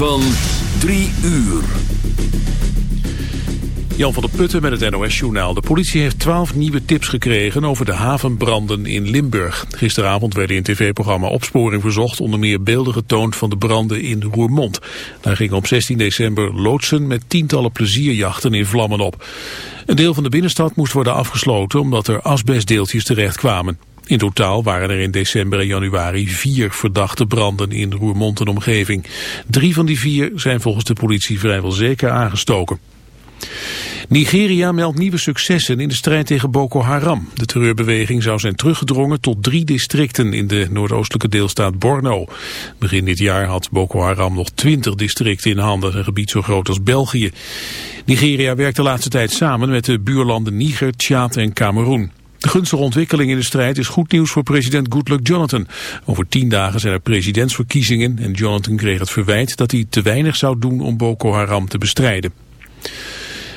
Van 3 uur. Jan van der Putten met het NOS-journaal. De politie heeft twaalf nieuwe tips gekregen over de havenbranden in Limburg. Gisteravond werden in tv-programma Opsporing Verzocht... onder meer beelden getoond van de branden in Roermond. Daar gingen op 16 december loodsen met tientallen plezierjachten in vlammen op. Een deel van de binnenstad moest worden afgesloten... omdat er asbestdeeltjes terecht kwamen. In totaal waren er in december en januari vier verdachte branden in Roermond en omgeving. Drie van die vier zijn volgens de politie vrijwel zeker aangestoken. Nigeria meldt nieuwe successen in de strijd tegen Boko Haram. De terreurbeweging zou zijn teruggedrongen tot drie districten in de noordoostelijke deelstaat Borno. Begin dit jaar had Boko Haram nog twintig districten in handen, een gebied zo groot als België. Nigeria werkt de laatste tijd samen met de buurlanden Niger, Tjaad en Cameroen. De gunstige ontwikkeling in de strijd is goed nieuws voor president Goodluck Jonathan. Over tien dagen zijn er presidentsverkiezingen en Jonathan kreeg het verwijt dat hij te weinig zou doen om Boko Haram te bestrijden.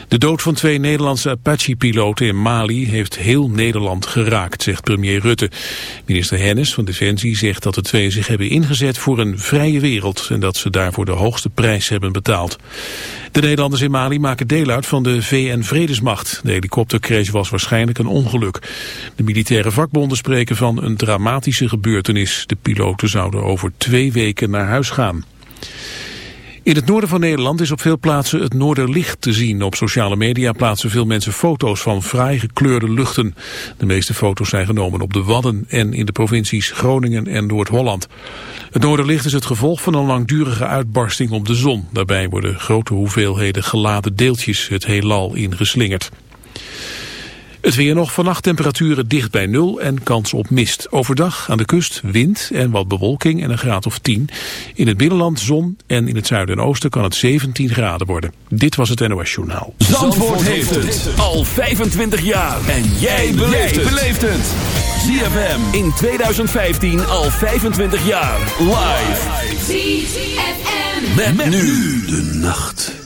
De dood van twee Nederlandse Apache-piloten in Mali heeft heel Nederland geraakt, zegt premier Rutte. Minister Hennis van Defensie zegt dat de twee zich hebben ingezet voor een vrije wereld en dat ze daarvoor de hoogste prijs hebben betaald. De Nederlanders in Mali maken deel uit van de VN-vredesmacht. De helikoptercrash was waarschijnlijk een ongeluk. De militaire vakbonden spreken van een dramatische gebeurtenis. De piloten zouden over twee weken naar huis gaan. In het noorden van Nederland is op veel plaatsen het noorderlicht te zien. Op sociale media plaatsen veel mensen foto's van fraai gekleurde luchten. De meeste foto's zijn genomen op de Wadden en in de provincies Groningen en Noord-Holland. Het noorderlicht is het gevolg van een langdurige uitbarsting op de zon. Daarbij worden grote hoeveelheden geladen deeltjes het heelal ingeslingerd. Het weer nog vannacht temperaturen dicht bij nul en kans op mist. Overdag aan de kust wind en wat bewolking en een graad of 10. In het binnenland zon en in het zuiden en oosten kan het 17 graden worden. Dit was het NOS Journaal. Zandvoort, heeft het al 25 jaar. En jij beleeft het. ZFM in 2015 al 25 jaar. Live. ZFM. Met, nu de nacht.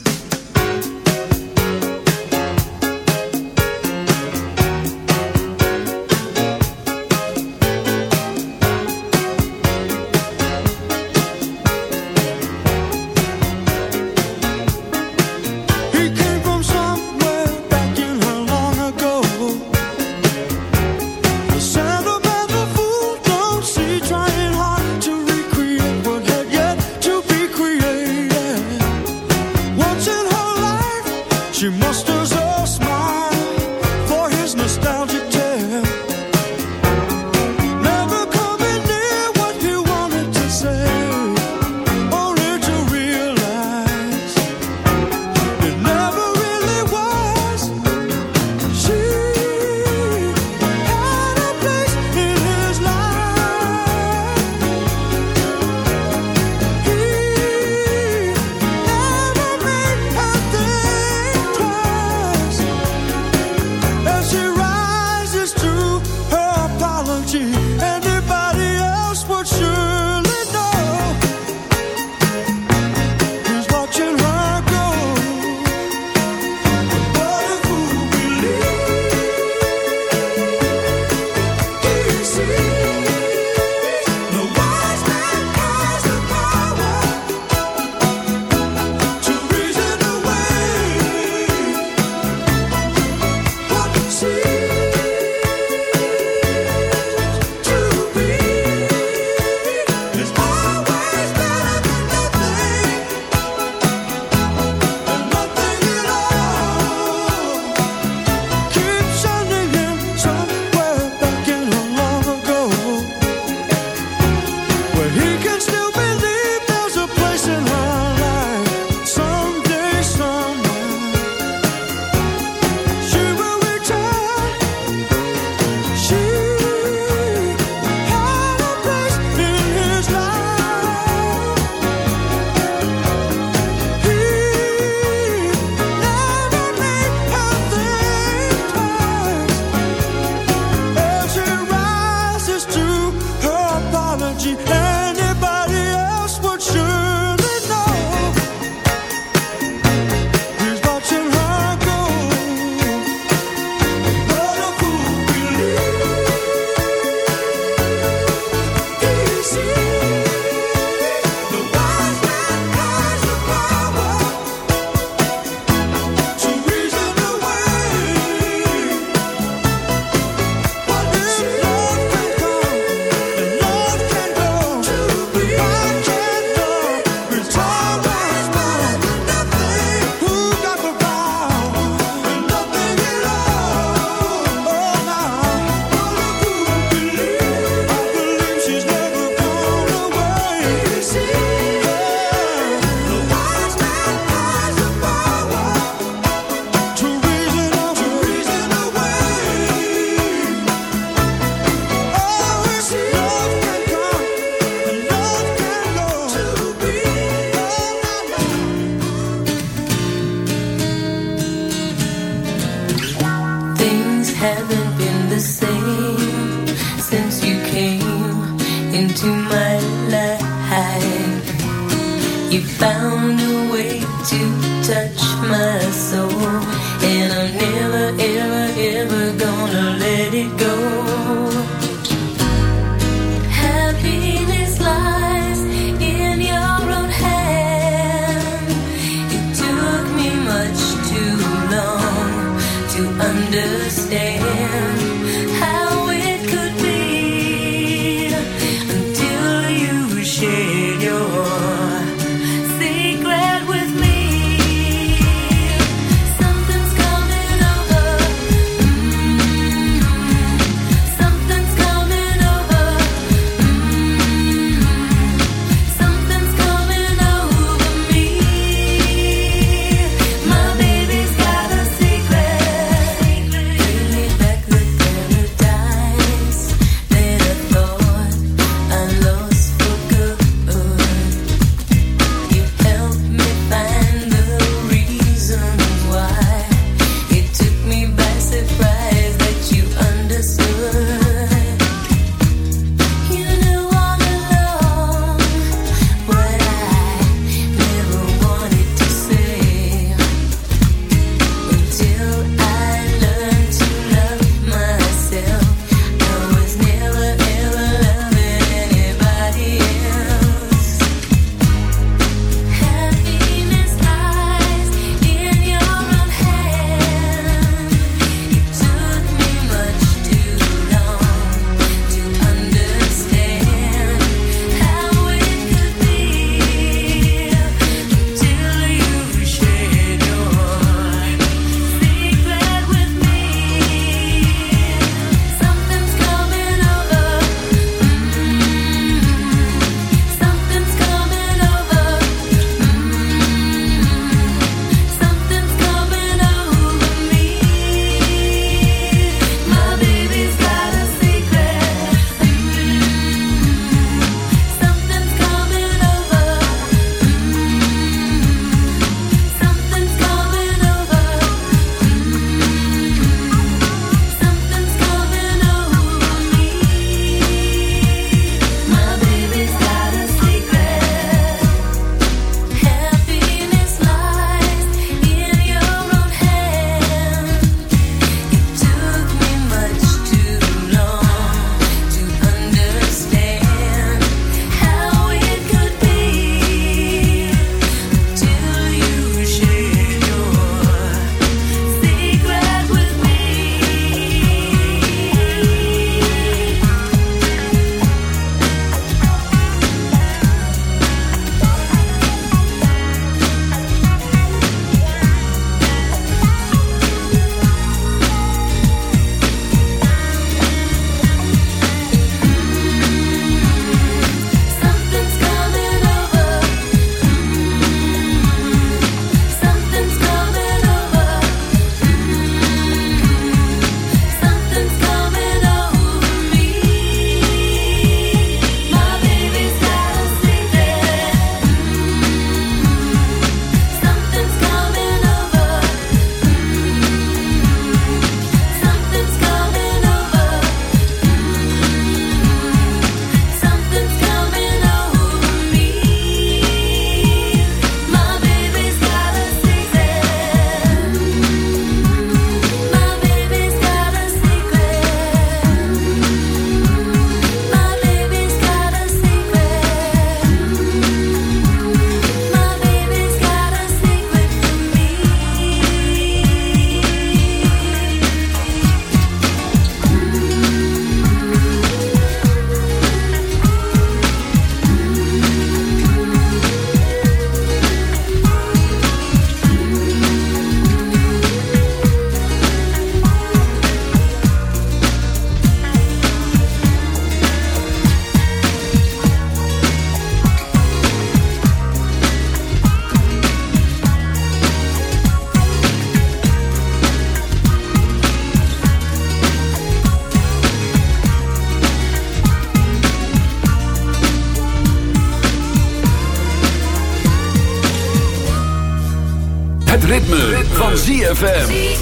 Van ZFM. ZFM.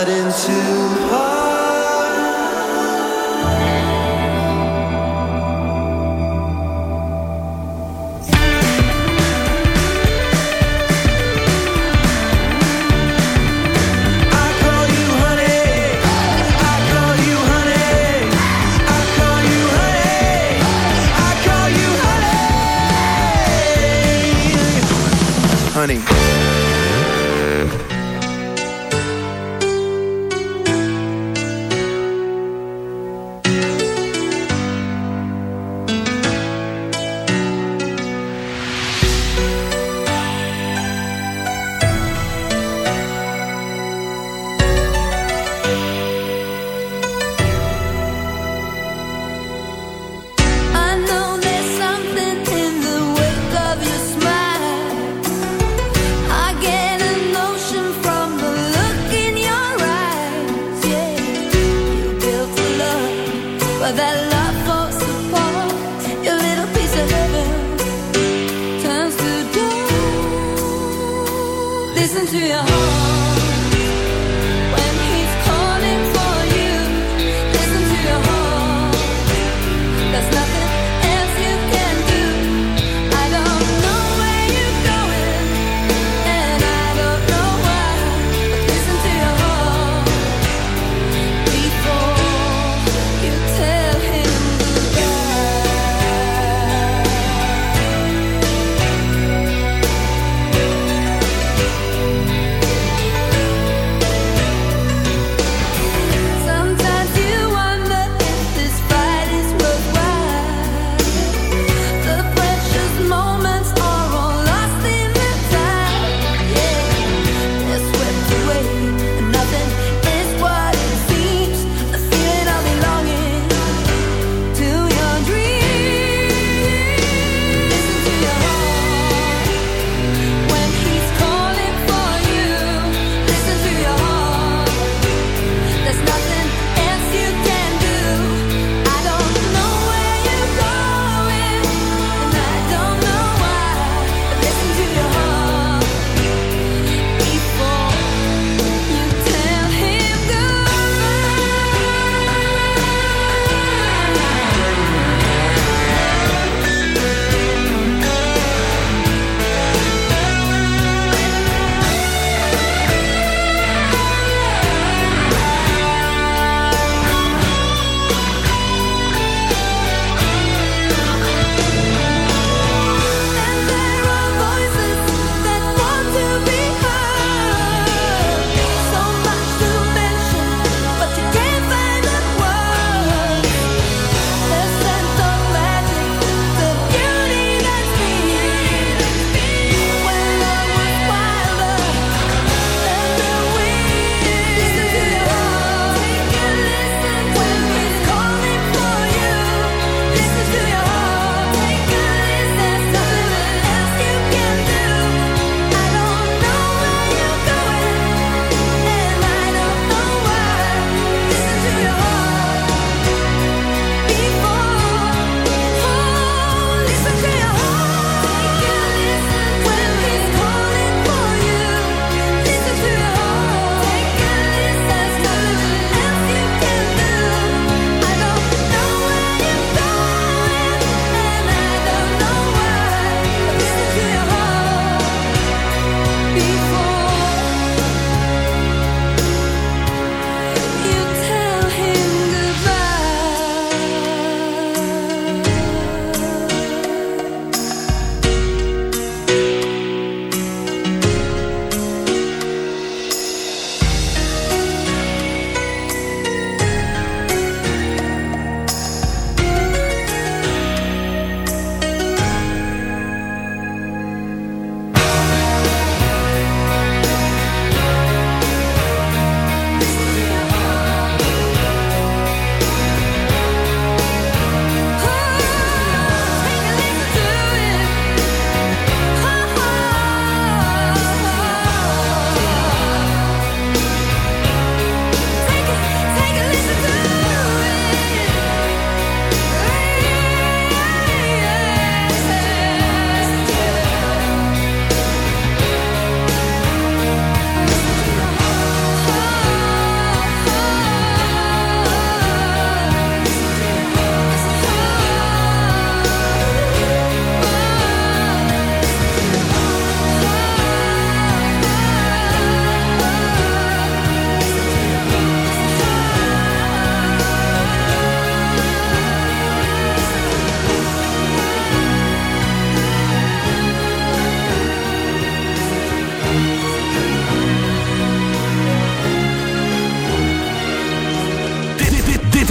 Cut into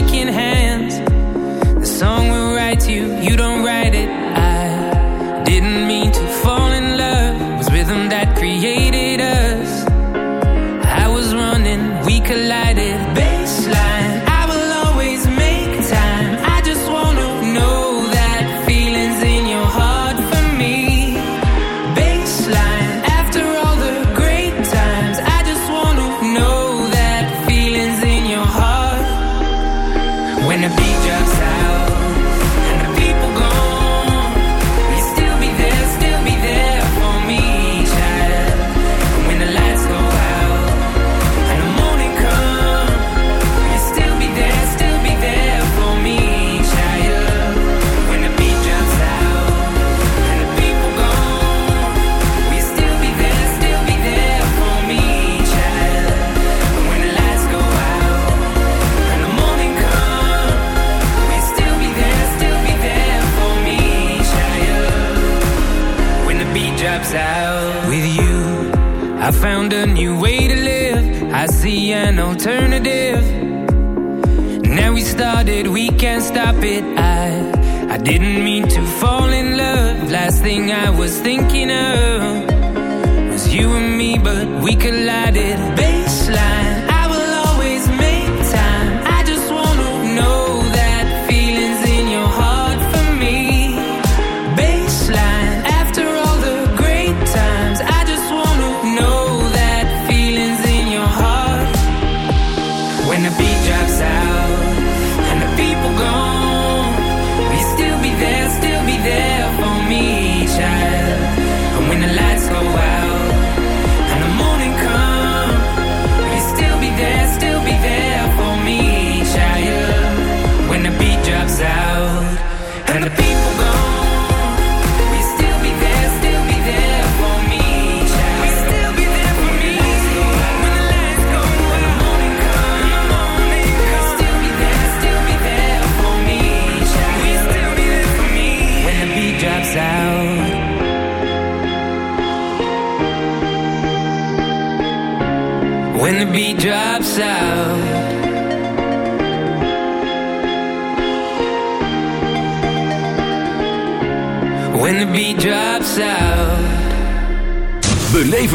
making We could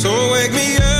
So wake me up